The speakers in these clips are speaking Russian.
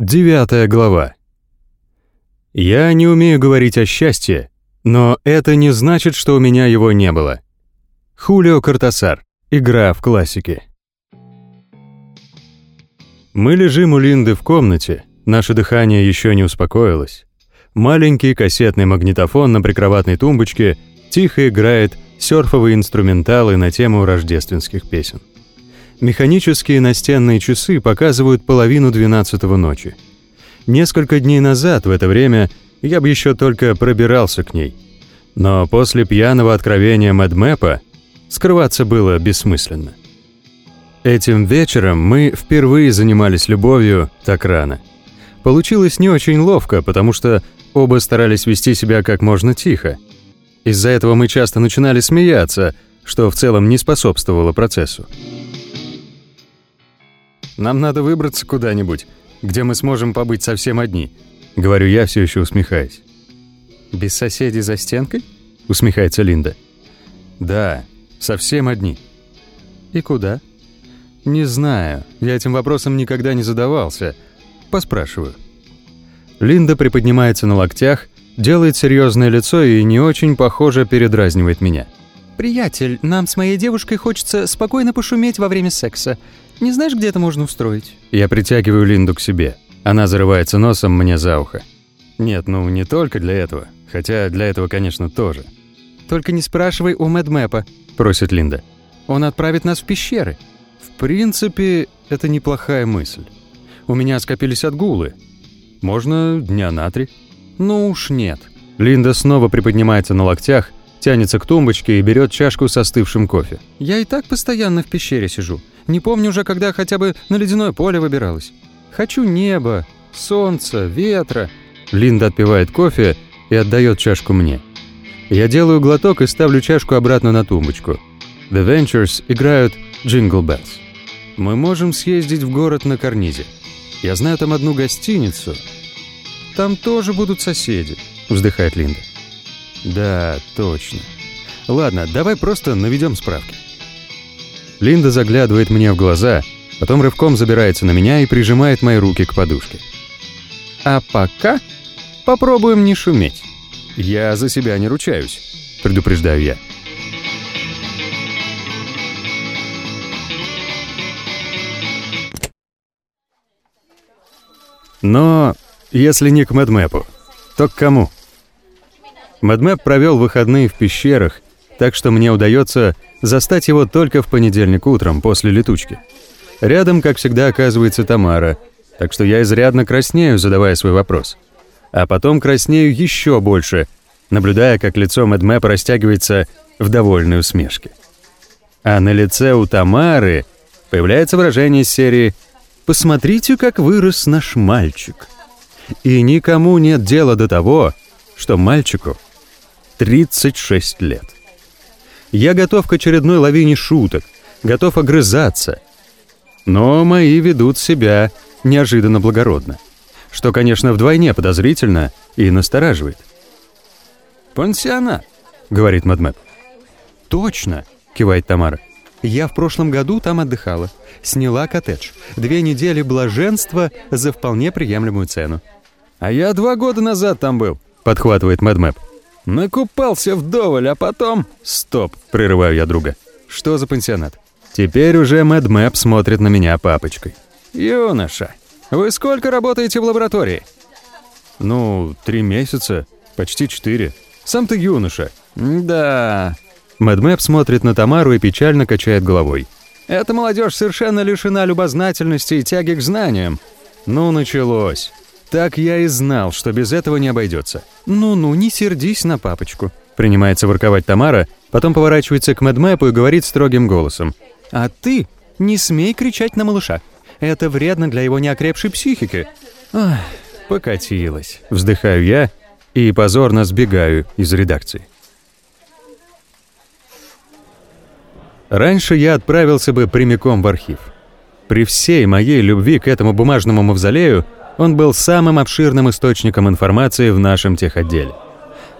Девятая глава. Я не умею говорить о счастье, но это не значит, что у меня его не было. Хулио Картасар. Игра в классике. Мы лежим у Линды в комнате, наше дыхание еще не успокоилось. Маленький кассетный магнитофон на прикроватной тумбочке тихо играет серфовые инструменталы на тему рождественских песен. Механические настенные часы показывают половину двенадцатого ночи. Несколько дней назад в это время я бы еще только пробирался к ней. Но после пьяного откровения Мэдмэпа скрываться было бессмысленно. Этим вечером мы впервые занимались любовью так рано. Получилось не очень ловко, потому что оба старались вести себя как можно тихо. Из-за этого мы часто начинали смеяться, что в целом не способствовало процессу. Нам надо выбраться куда-нибудь, где мы сможем побыть совсем одни», — говорю я, все еще усмехаясь. «Без соседей за стенкой?» — усмехается Линда. «Да, совсем одни». «И куда?» «Не знаю. Я этим вопросом никогда не задавался. Поспрашиваю». Линда приподнимается на локтях, делает серьезное лицо и не очень похоже передразнивает меня. «Приятель, нам с моей девушкой хочется спокойно пошуметь во время секса. Не знаешь, где это можно устроить?» Я притягиваю Линду к себе. Она зарывается носом мне за ухо. Нет, ну не только для этого. Хотя для этого, конечно, тоже. «Только не спрашивай у Мэдмэпа», — просит Линда. «Он отправит нас в пещеры». В принципе, это неплохая мысль. У меня скопились отгулы. Можно дня на три. Ну уж нет. Линда снова приподнимается на локтях, тянется к тумбочке и берет чашку с остывшим кофе. «Я и так постоянно в пещере сижу. Не помню уже, когда хотя бы на ледяное поле выбиралась. Хочу неба, солнца, ветра». Линда отпивает кофе и отдает чашку мне. Я делаю глоток и ставлю чашку обратно на тумбочку. The Ventures играют Jingle Bells. Мы можем съездить в город на карнизе. Я знаю там одну гостиницу. Там тоже будут соседи, вздыхает Линда. Да, точно. Ладно, давай просто наведем справки. Линда заглядывает мне в глаза, потом рывком забирается на меня и прижимает мои руки к подушке. А пока попробуем не шуметь. Я за себя не ручаюсь, предупреждаю я. Но если не к Мэдмэпу, то к кому? Мэдмэп провел выходные в пещерах, так что мне удается застать его только в понедельник утром после летучки. Рядом, как всегда, оказывается Тамара, так что я изрядно краснею, задавая свой вопрос. А потом краснею еще больше, наблюдая, как лицо Мэдмэпа растягивается в довольной усмешке. А на лице у Тамары появляется выражение из серии «Посмотрите, как вырос наш мальчик». И никому нет дела до того, что мальчику 36 лет. Я готов к очередной лавине шуток, готов огрызаться. Но мои ведут себя неожиданно благородно, что, конечно, вдвойне подозрительно и настораживает. «Пансионат», — говорит Мадмэп. «Точно», — кивает Тамара. «Я в прошлом году там отдыхала. Сняла коттедж. Две недели блаженства за вполне приемлемую цену». «А я два года назад там был», — подхватывает Мэдмэп. Накупался вдоволь, а потом... Стоп, прерываю я друга. Что за пансионат? Теперь уже Мэд Мэп смотрит на меня папочкой. Юноша, вы сколько работаете в лаборатории? Ну, три месяца, почти четыре. Сам ты юноша. Да. Мэд Мэп смотрит на Тамару и печально качает головой. Эта молодежь совершенно лишена любознательности и тяги к знаниям. Ну, началось. Так я и знал, что без этого не обойдется. «Ну-ну, не сердись на папочку», — принимается ворковать Тамара, потом поворачивается к Мэдмэпу и говорит строгим голосом. «А ты не смей кричать на малыша. Это вредно для его неокрепшей психики». Ах, покатилась. Вздыхаю я и позорно сбегаю из редакции. Раньше я отправился бы прямиком в архив. При всей моей любви к этому бумажному мавзолею он был самым обширным источником информации в нашем техотделе.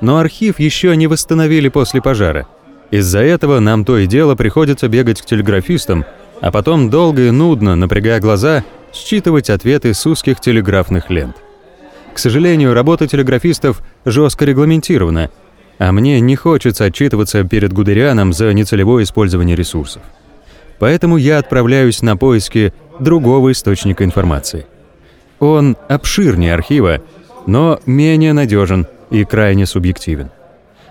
Но архив еще не восстановили после пожара. Из-за этого нам то и дело приходится бегать к телеграфистам, а потом долго и нудно, напрягая глаза, считывать ответы с узких телеграфных лент. К сожалению, работа телеграфистов жестко регламентирована, а мне не хочется отчитываться перед Гудерианом за нецелевое использование ресурсов. Поэтому я отправляюсь на поиски другого источника информации. Он обширнее архива, но менее надежен и крайне субъективен.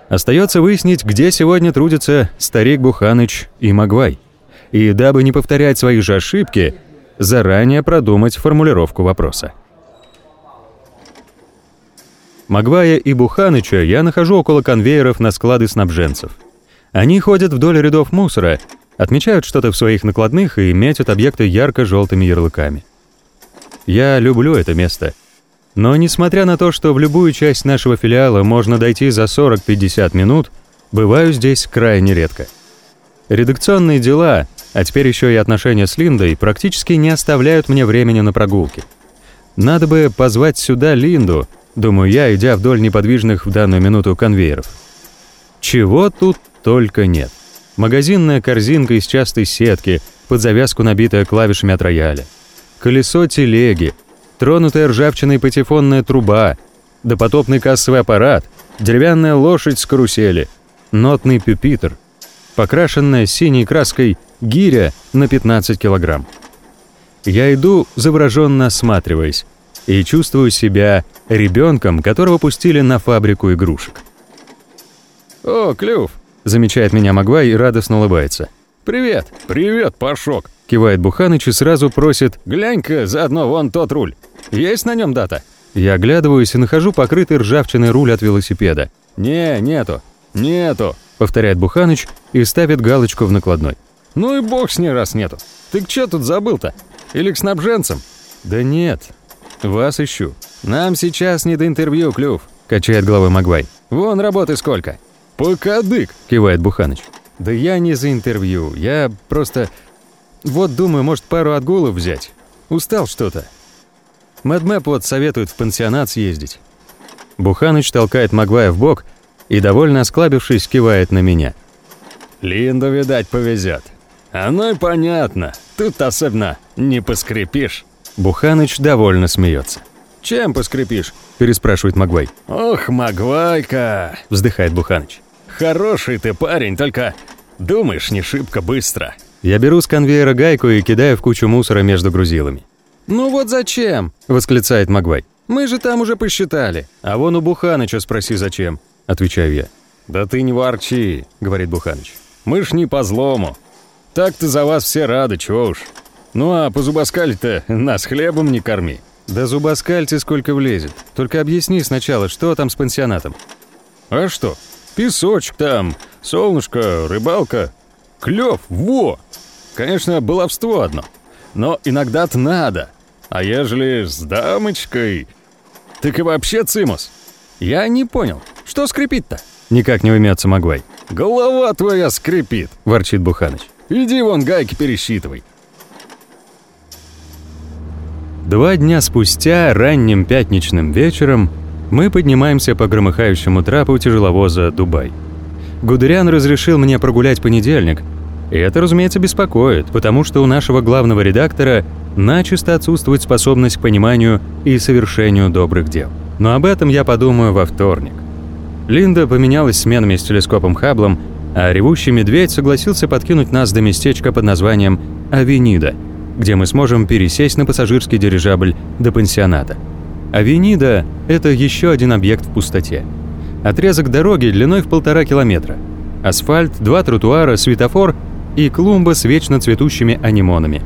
Остается выяснить, где сегодня трудятся старик Буханыч и Магвай. И дабы не повторять свои же ошибки, заранее продумать формулировку вопроса. Магвая и Буханыча я нахожу около конвейеров на склады снабженцев. Они ходят вдоль рядов мусора, отмечают что-то в своих накладных и метят объекты ярко-желтыми ярлыками. Я люблю это место. Но несмотря на то, что в любую часть нашего филиала можно дойти за 40-50 минут, бываю здесь крайне редко. Редакционные дела, а теперь еще и отношения с Линдой, практически не оставляют мне времени на прогулки. Надо бы позвать сюда Линду, думаю я, идя вдоль неподвижных в данную минуту конвейеров. Чего тут только нет. Магазинная корзинка из частой сетки, под завязку набитая клавишами от рояля. Колесо телеги, тронутая ржавчиной патефонная труба, допотопный кассовый аппарат, деревянная лошадь с карусели, нотный пюпитр, покрашенная синей краской гиря на 15 килограмм. Я иду, завороженно осматриваясь, и чувствую себя ребенком, которого пустили на фабрику игрушек. «О, клюв!» — замечает меня Магвай и радостно улыбается. «Привет!» «Привет, Пашок!» — кивает Буханыч и сразу просит «Глянь-ка, заодно вон тот руль. Есть на нем дата?» Я оглядываюсь и нахожу покрытый ржавчиной руль от велосипеда. «Не, нету. Нету», — повторяет Буханыч и ставит галочку в накладной. «Ну и бог с ней, раз нету. Ты чё тут забыл-то? Или к снабженцам?» «Да нет. Вас ищу». «Нам сейчас не до интервью, Клюв», — качает головой Магвай. «Вон работы сколько». «Покадык», — кивает Буханыч. «Да я не за интервью. Я просто... Вот думаю, может, пару отгулов взять. Устал что-то. Мэдмэп вот советует в пансионат съездить». Буханыч толкает Магвая в бок и, довольно осклабившись, кивает на меня. «Линду, видать, повезет. Оно и понятно. Тут особенно не поскрипишь». Буханыч довольно смеется. «Чем поскрипишь?» – переспрашивает Магвай. «Ох, Магвайка!» – вздыхает Буханыч. «Хороший ты парень, только думаешь не шибко быстро». Я беру с конвейера гайку и кидаю в кучу мусора между грузилами. «Ну вот зачем?» – восклицает Магвай. «Мы же там уже посчитали». «А вон у Буханыча спроси, зачем?» – отвечаю я. «Да ты не ворчи», – говорит Буханыч. «Мы ж не по злому. Так-то за вас все рады, чего уж. Ну а по зубоскаль-то нас хлебом не корми». «Да зубоскальте сколько влезет. Только объясни сначала, что там с пансионатом?» «А что? Песочек там, солнышко, рыбалка. Клёв, во! Конечно, баловство одно. Но иногда-то надо. А ежели с дамочкой, так и вообще цимус. Я не понял, что скрипит-то? Никак не уймется Магвай. Голова твоя скрипит, ворчит Буханыч. Иди вон гайки пересчитывай. Два дня спустя, ранним пятничным вечером, мы поднимаемся по громыхающему трапу тяжеловоза «Дубай». Гудериан разрешил мне прогулять понедельник, и это, разумеется, беспокоит, потому что у нашего главного редактора начисто отсутствует способность к пониманию и совершению добрых дел. Но об этом я подумаю во вторник. Линда поменялась сменами с телескопом Хаблом, а ревущий медведь согласился подкинуть нас до местечка под названием Авенида – где мы сможем пересесть на пассажирский дирижабль до пансионата. Авенида – это еще один объект в пустоте. Отрезок дороги длиной в полтора километра. Асфальт, два тротуара, светофор и клумба с вечно цветущими анимонами.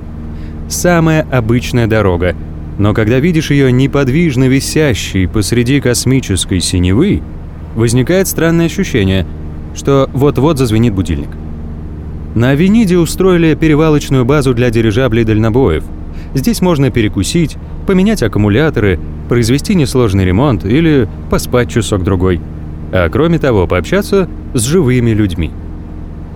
Самая обычная дорога, но когда видишь ее неподвижно висящей посреди космической синевы, возникает странное ощущение, что вот-вот зазвенит будильник. На Авениде устроили перевалочную базу для дирижаблей дальнобоев. Здесь можно перекусить, поменять аккумуляторы, произвести несложный ремонт или поспать часок-другой. А кроме того, пообщаться с живыми людьми.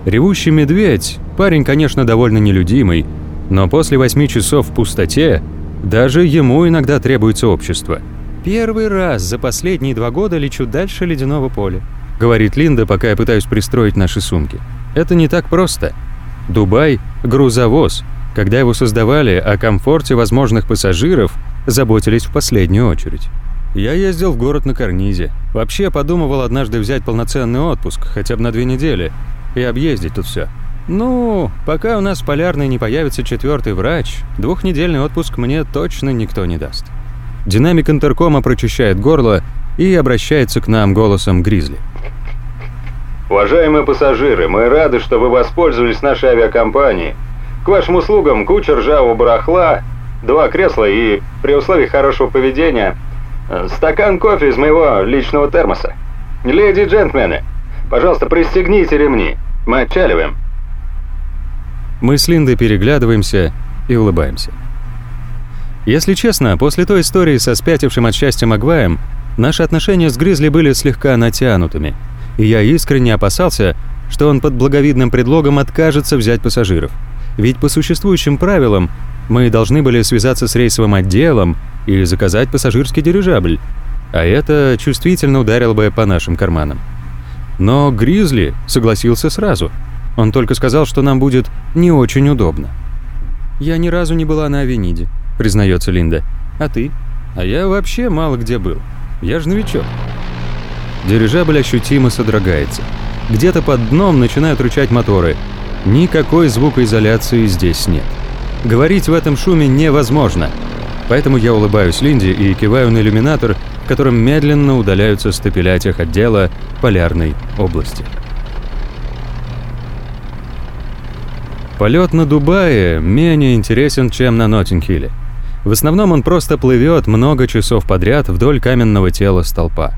Ревущий медведь – парень, конечно, довольно нелюдимый, но после восьми часов в пустоте даже ему иногда требуется общество. «Первый раз за последние два года лечу дальше ледяного поля», — говорит Линда, пока я пытаюсь пристроить наши сумки. Это не так просто. Дубай – грузовоз, Когда его создавали, о комфорте возможных пассажиров заботились в последнюю очередь. Я ездил в город на карнизе. Вообще подумывал однажды взять полноценный отпуск, хотя бы на две недели, и объездить тут все. Ну, пока у нас в полярной не появится четвертый врач, двухнедельный отпуск мне точно никто не даст. Динамик интеркома прочищает горло и обращается к нам голосом Гризли. Уважаемые пассажиры, мы рады, что вы воспользовались нашей авиакомпанией. К вашим услугам куча ржавого барахла, два кресла и, при условии хорошего поведения, э, стакан кофе из моего личного термоса. Леди и джентльмены, пожалуйста, пристегните ремни. Мы отчаливаем. Мы с Линдой переглядываемся и улыбаемся. Если честно, после той истории со спятившим от счастья Магваем, наши отношения с Гризли были слегка натянутыми, и я искренне опасался, что он под благовидным предлогом откажется взять пассажиров. Ведь по существующим правилам мы должны были связаться с рейсовым отделом и заказать пассажирский дирижабль, а это чувствительно ударило бы по нашим карманам. Но Гризли согласился сразу – он только сказал, что нам будет не очень удобно. «Я ни разу не была на Авениде», — признается Линда. «А ты?» «А я вообще мало где был. Я же новичок». Дирижабль ощутимо содрогается. Где-то под дном начинают рычать моторы. Никакой звукоизоляции здесь нет. Говорить в этом шуме невозможно. Поэтому я улыбаюсь Линде и киваю на иллюминатор, в котором медленно удаляются стапеля отдела полярной области. Полет на Дубае менее интересен, чем на Ноттингхилле. В основном он просто плывет много часов подряд вдоль каменного тела столпа.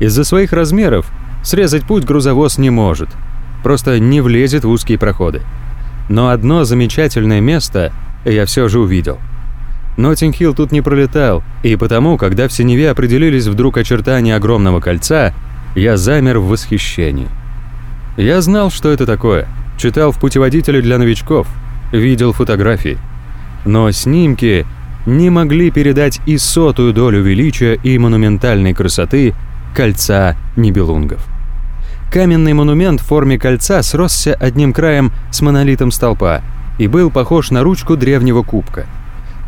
Из-за своих размеров срезать путь грузовоз не может, просто не влезет в узкие проходы. Но одно замечательное место я все же увидел. Ноттингхилл тут не пролетал, и потому, когда в синеве определились вдруг очертания огромного кольца, я замер в восхищении. Я знал, что это такое — читал в путеводителе для новичков, видел фотографии. Но снимки не могли передать и сотую долю величия и монументальной красоты кольца Нибелунгов. Каменный монумент в форме кольца сросся одним краем с монолитом столпа и был похож на ручку древнего кубка.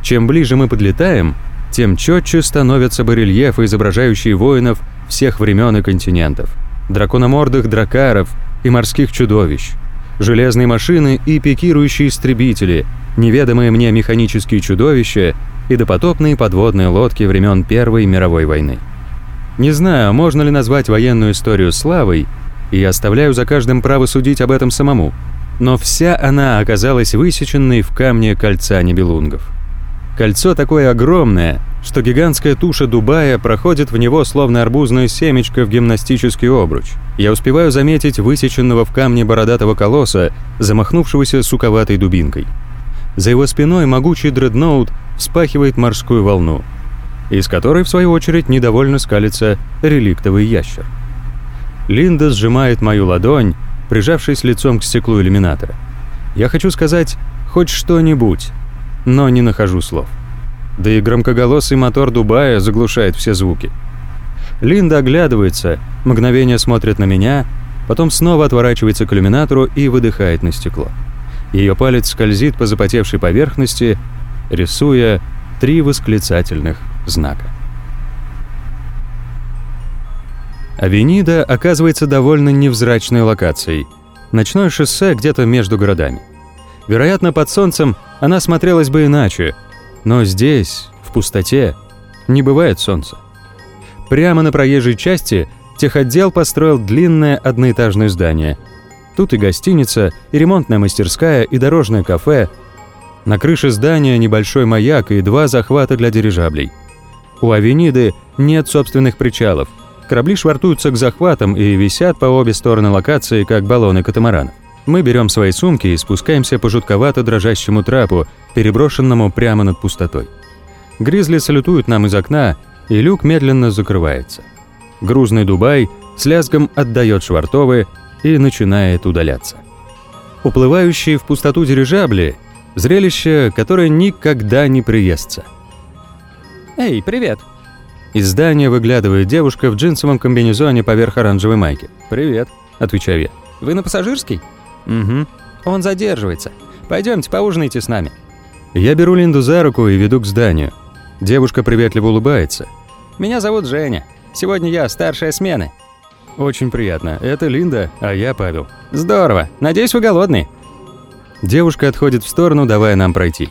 Чем ближе мы подлетаем, тем четче становятся барельефы, изображающие воинов всех времен и континентов, дракономордых дракаров и морских чудовищ – железные машины и пикирующие истребители, неведомые мне механические чудовища и допотопные подводные лодки времен Первой мировой войны. Не знаю, можно ли назвать военную историю славой, и оставляю за каждым право судить об этом самому, но вся она оказалась высеченной в камне кольца Нибелунгов. Кольцо такое огромное, что гигантская туша Дубая проходит в него словно арбузное семечко в гимнастический обруч. Я успеваю заметить высеченного в камне бородатого колосса, замахнувшегося суковатой дубинкой. За его спиной могучий дредноут вспахивает морскую волну, из которой, в свою очередь, недовольно скалится реликтовый ящер. Линда сжимает мою ладонь, прижавшись лицом к стеклу иллюминатора. Я хочу сказать хоть что-нибудь, но не нахожу слов. Да и громкоголосый мотор Дубая заглушает все звуки. Линда оглядывается, мгновение смотрит на меня, потом снова отворачивается к иллюминатору и выдыхает на стекло. Ее палец скользит по запотевшей поверхности, рисуя три восклицательных знака. Авенида оказывается довольно невзрачной локацией. Ночное шоссе где-то между городами. Вероятно, под солнцем она смотрелась бы иначе, но здесь, в пустоте, не бывает солнца. Прямо на проезжей части техотдел построил длинное одноэтажное здание. Тут и гостиница, и ремонтная мастерская, и дорожное кафе. На крыше здания небольшой маяк и два захвата для дирижаблей. У Авениды нет собственных причалов. Корабли швартуются к захватам и висят по обе стороны локации, как баллоны катамаранов. Мы берем свои сумки и спускаемся по жутковато дрожащему трапу, переброшенному прямо над пустотой. Гризли салютуют нам из окна, и люк медленно закрывается. Грузный Дубай с лязгом отдает швартовы и начинает удаляться. Уплывающие в пустоту дирижабли – зрелище, которое никогда не приестся. «Эй, привет!» Из здания выглядывает девушка в джинсовом комбинезоне поверх оранжевой майки. «Привет», – отвечаю я. «Вы на пассажирский?» «Угу». «Он задерживается. Пойдемте поужинайте с нами». Я беру Линду за руку и веду к зданию. Девушка приветливо улыбается. «Меня зовут Женя. Сегодня я старшая смены». «Очень приятно. Это Линда, а я Павел». «Здорово. Надеюсь, вы голодный». Девушка отходит в сторону, давая нам пройти.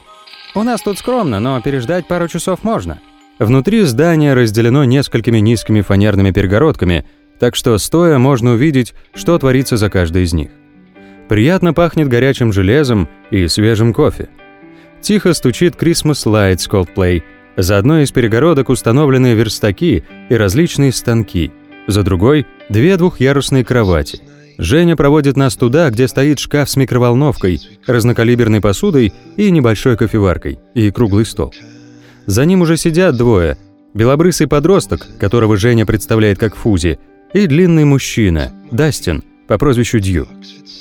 «У нас тут скромно, но переждать пару часов можно». Внутри здание разделено несколькими низкими фанерными перегородками, так что стоя можно увидеть, что творится за каждой из них. Приятно пахнет горячим железом и свежим кофе. Тихо стучит Christmas Lights Coldplay. За одной из перегородок установлены верстаки и различные станки. За другой – две двухъярусные кровати. Женя проводит нас туда, где стоит шкаф с микроволновкой, разнокалиберной посудой и небольшой кофеваркой, и круглый стол. За ним уже сидят двое. Белобрысый подросток, которого Женя представляет как Фузи, и длинный мужчина, Дастин, по прозвищу Дью.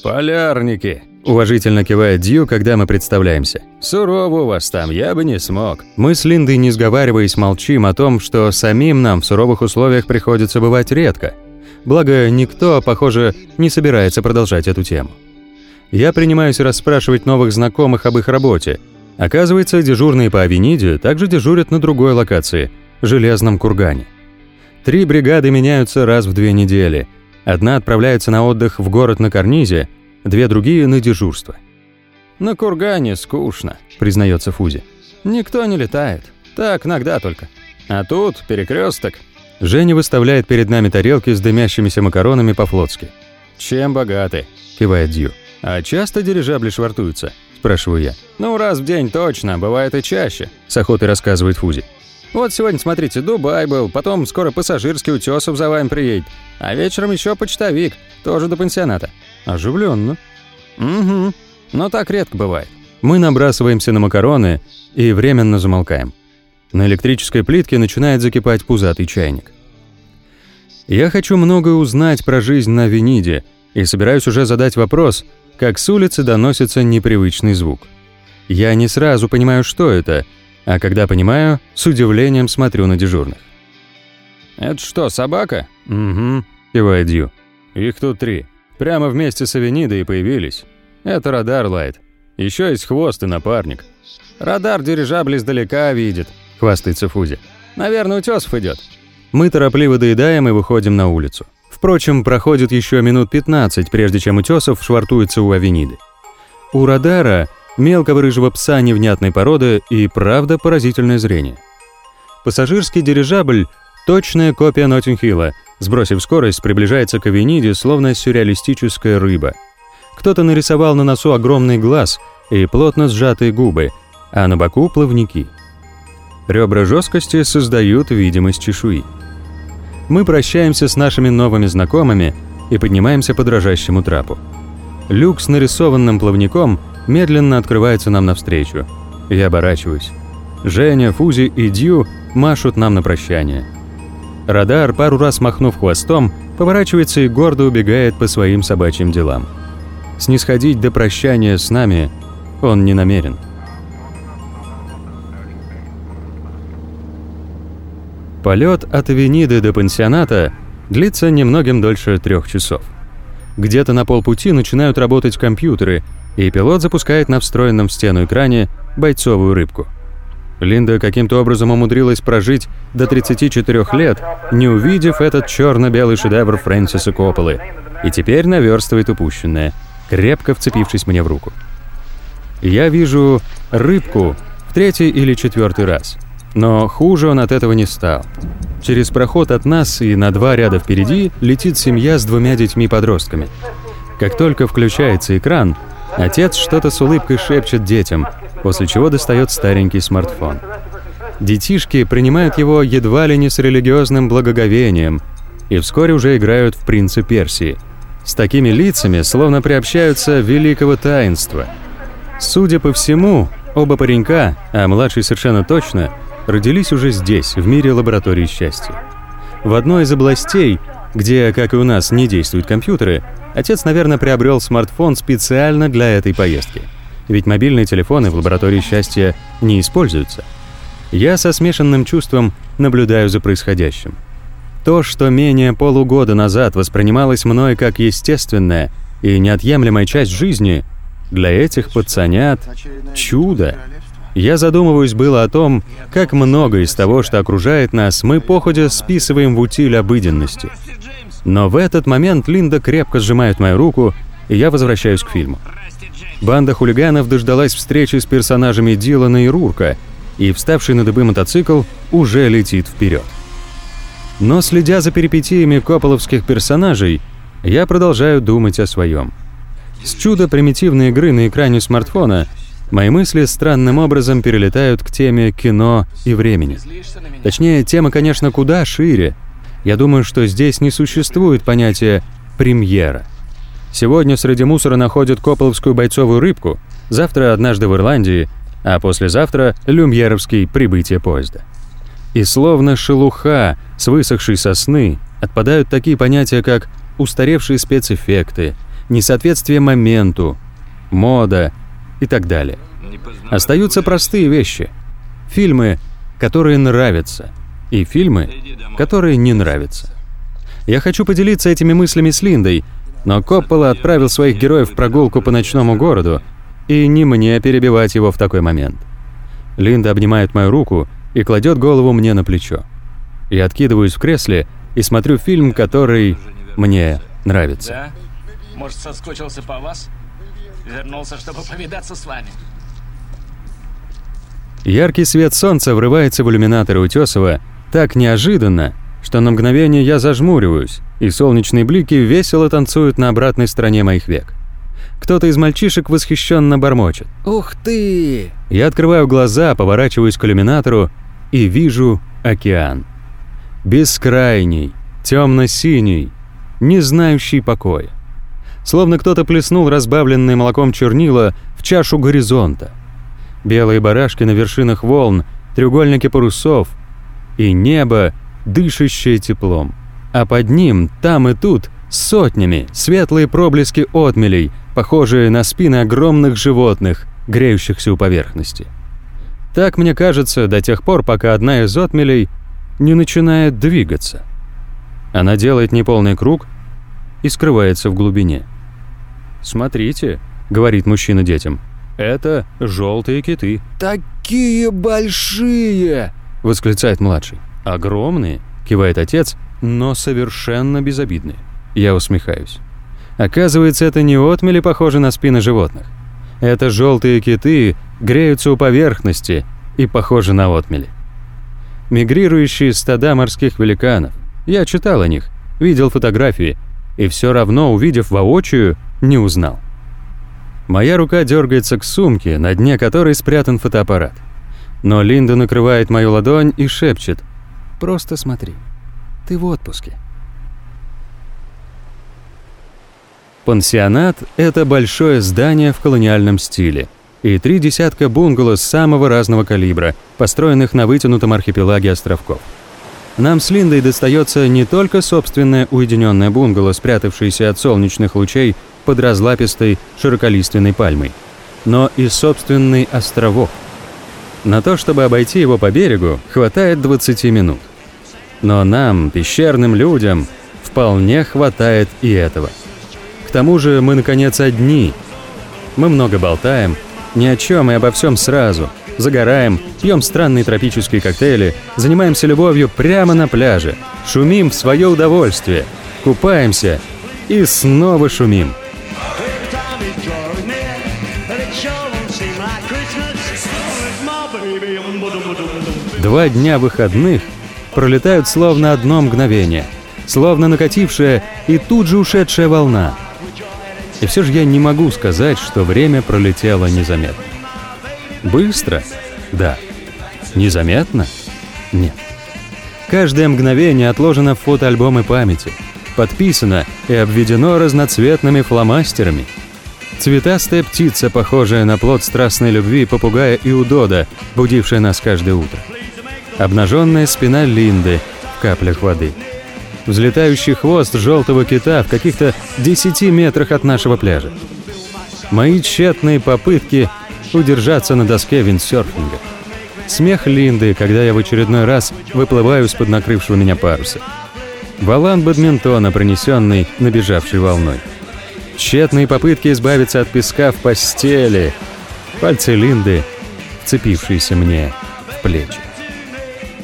«Полярники!» – уважительно кивает Дью, когда мы представляемся. «Сурово у вас там, я бы не смог». Мы с Линдой, не сговариваясь, молчим о том, что самим нам в суровых условиях приходится бывать редко. Благо, никто, похоже, не собирается продолжать эту тему. Я принимаюсь расспрашивать новых знакомых об их работе – Оказывается, дежурные по Авениде также дежурят на другой локации – Железном Кургане. Три бригады меняются раз в две недели. Одна отправляется на отдых в город на карнизе, две другие – на дежурство. «На Кургане скучно», – признается Фузи. «Никто не летает. Так, иногда только. А тут перекресток. Женя выставляет перед нами тарелки с дымящимися макаронами по-флотски. «Чем богаты?» – кивает Дью. «А часто дирижабли швартуются?» спрашиваю я. «Ну, раз в день точно, бывает и чаще», — с охотой рассказывает Фузи. «Вот сегодня, смотрите, Дубай был, потом скоро пассажирский утесов за вами приедет, а вечером еще почтовик, тоже до пансионата». Оживленно. «Угу, но так редко бывает». Мы набрасываемся на макароны и временно замолкаем. На электрической плитке начинает закипать пузатый чайник. Я хочу многое узнать про жизнь на Вениде и собираюсь уже задать вопрос — как с улицы доносится непривычный звук. Я не сразу понимаю, что это, а когда понимаю, с удивлением смотрю на дежурных. «Это что, собака?» «Угу», — кивает Дью. «Их тут три. Прямо вместе с Авенидой и появились. Это радар лайт. Еще есть хвост и напарник». «Радар дирижабль издалека видит», — хвастается Фузи. «Наверное, утесов идет». Мы торопливо доедаем и выходим на улицу. Впрочем, проходит еще минут 15, прежде чем Утесов швартуется у Авениды. У радара мелкого рыжего пса невнятной породы и правда поразительное зрение. Пассажирский дирижабль – точная копия Ноттингхилла, сбросив скорость, приближается к Авениде, словно сюрреалистическая рыба. Кто-то нарисовал на носу огромный глаз и плотно сжатые губы, а на боку – плавники. Ребра жесткости создают видимость чешуи мы прощаемся с нашими новыми знакомыми и поднимаемся по дрожащему трапу. Люк с нарисованным плавником медленно открывается нам навстречу. Я оборачиваюсь. Женя, Фузи и Дью машут нам на прощание. Радар, пару раз махнув хвостом, поворачивается и гордо убегает по своим собачьим делам. Снисходить до прощания с нами он не намерен. Полет от Авениды до пансионата длится немногим дольше трех часов. Где-то на полпути начинают работать компьютеры, и пилот запускает на встроенном в стену экране бойцовую рыбку. Линда каким-то образом умудрилась прожить до 34 лет, не увидев этот черно-белый шедевр Фрэнсиса Копполы, и теперь наверстывает упущенное, крепко вцепившись мне в руку. Я вижу рыбку в третий или четвертый раз – но хуже он от этого не стал. Через проход от нас и на два ряда впереди летит семья с двумя детьми-подростками. Как только включается экран, отец что-то с улыбкой шепчет детям, после чего достает старенький смартфон. Детишки принимают его едва ли не с религиозным благоговением и вскоре уже играют в «Принца Персии». С такими лицами словно приобщаются великого таинства. Судя по всему, оба паренька, а младший совершенно точно – родились уже здесь, в мире лаборатории счастья. В одной из областей, где, как и у нас, не действуют компьютеры, отец, наверное, приобрел смартфон специально для этой поездки. Ведь мобильные телефоны в лаборатории счастья не используются. Я со смешанным чувством наблюдаю за происходящим. То, что менее полугода назад воспринималось мной как естественная и неотъемлемая часть жизни, Для этих пацанят чудо. Я задумываюсь было о том, как много из того, что окружает нас, мы походя списываем в утиль обыденности. Но в этот момент Линда крепко сжимает мою руку, и я возвращаюсь к фильму. Банда хулиганов дождалась встречи с персонажами Дилана и Рурка, и вставший на дыбы мотоцикл уже летит вперед. Но следя за перипетиями кополовских персонажей, я продолжаю думать о своем. С чудо примитивной игры на экране смартфона мои мысли странным образом перелетают к теме кино и времени. Точнее, тема, конечно, куда шире. Я думаю, что здесь не существует понятия «премьера». Сегодня среди мусора находят кополовскую бойцовую рыбку, завтра однажды в Ирландии, а послезавтра люмьеровский прибытие поезда. И словно шелуха с высохшей сосны отпадают такие понятия, как устаревшие спецэффекты, несоответствие моменту, мода и так далее. Остаются простые вещи. Фильмы, которые нравятся, и фильмы, которые не нравятся. Я хочу поделиться этими мыслями с Линдой, но Коппола отправил своих героев в прогулку по ночному городу, и не мне перебивать его в такой момент. Линда обнимает мою руку и кладет голову мне на плечо. Я откидываюсь в кресле и смотрю фильм, который мне нравится. Да? Может, соскучился по вас? Вернулся, чтобы повидаться с вами. Яркий свет солнца врывается в иллюминаторы Утесова так неожиданно, что на мгновение я зажмуриваюсь, и солнечные блики весело танцуют на обратной стороне моих век. Кто-то из мальчишек восхищенно бормочет. «Ух ты!» Я открываю глаза, поворачиваюсь к иллюминатору и вижу океан. Бескрайний, темно-синий, не знающий покоя. Словно кто-то плеснул разбавленное молоком чернила в чашу горизонта. Белые барашки на вершинах волн, треугольники парусов и небо, дышащее теплом. А под ним, там и тут, сотнями светлые проблески отмелей, похожие на спины огромных животных, греющихся у поверхности. Так мне кажется до тех пор, пока одна из отмелей не начинает двигаться. Она делает неполный круг и скрывается в глубине. «Смотрите», — говорит мужчина детям, — «это желтые киты». «Такие большие!» — восклицает младший. «Огромные», — кивает отец, но совершенно безобидные. Я усмехаюсь. Оказывается, это не отмели похожи на спины животных. Это желтые киты греются у поверхности и похожи на отмели. Мигрирующие стада морских великанов. Я читал о них, видел фотографии, и все равно, увидев воочию, не узнал. Моя рука дергается к сумке, на дне которой спрятан фотоаппарат. Но Линда накрывает мою ладонь и шепчет «Просто смотри, ты в отпуске». Пансионат – это большое здание в колониальном стиле и три десятка бунгало самого разного калибра, построенных на вытянутом архипелаге островков. Нам с Линдой достается не только собственное уединенное бунгало, спрятавшееся от солнечных лучей под разлапистой широколиственной пальмой, но и собственный островок. На то, чтобы обойти его по берегу, хватает 20 минут. Но нам, пещерным людям, вполне хватает и этого – к тому же мы, наконец, одни. Мы много болтаем, ни о чем и обо всем сразу. Загораем, пьем странные тропические коктейли, занимаемся любовью прямо на пляже, шумим в свое удовольствие, купаемся и снова шумим. Два дня выходных пролетают словно одно мгновение, словно накатившая и тут же ушедшая волна – и все же я не могу сказать, что время пролетело незаметно. Быстро? Да. Незаметно? Нет. Каждое мгновение отложено в фотоальбомы памяти, подписано и обведено разноцветными фломастерами. Цветастая птица, похожая на плод страстной любви попугая Иудода, будившая нас каждое утро. Обнаженная спина Линды в каплях воды – взлетающий хвост желтого кита в каких-то 10 метрах от нашего пляжа. Мои тщетные попытки удержаться на доске виндсерфинга. Смех Линды, когда я в очередной раз выплываю из-под накрывшего меня паруса. Балан бадминтона, пронесенный набежавшей волной. Тщетные попытки избавиться от песка в постели. Пальцы Линды, вцепившиеся мне в плечи.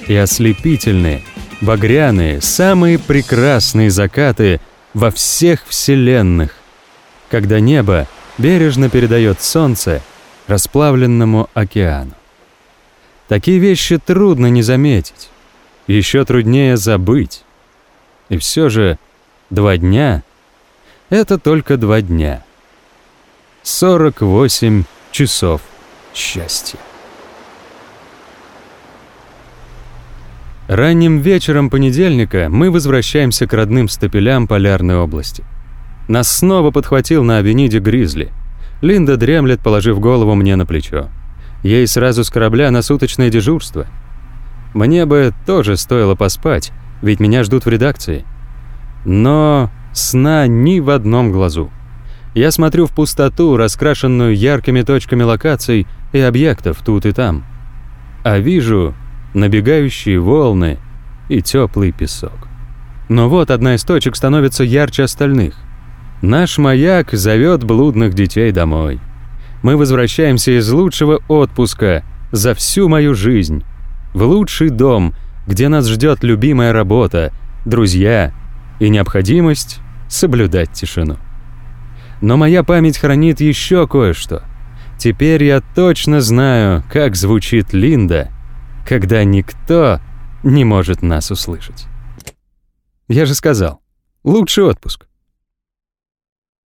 И ослепительные, багряные, самые прекрасные закаты во всех вселенных, когда небо бережно передает солнце расплавленному океану. Такие вещи трудно не заметить, еще труднее забыть. И все же два дня — это только два дня. 48 часов счастья. Ранним вечером понедельника мы возвращаемся к родным стапелям Полярной области. Нас снова подхватил на Авениде Гризли. Линда дремлет, положив голову мне на плечо. Ей сразу с корабля на суточное дежурство. Мне бы тоже стоило поспать, ведь меня ждут в редакции. Но сна ни в одном глазу. Я смотрю в пустоту, раскрашенную яркими точками локаций и объектов тут и там. А вижу набегающие волны и теплый песок. Но вот одна из точек становится ярче остальных. Наш маяк зовет блудных детей домой. Мы возвращаемся из лучшего отпуска за всю мою жизнь. В лучший дом, где нас ждет любимая работа, друзья и необходимость соблюдать тишину. Но моя память хранит еще кое-что. Теперь я точно знаю, как звучит Линда — когда никто не может нас услышать. Я же сказал, лучший отпуск.